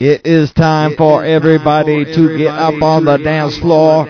It is time for everybody to get up on the dance floor.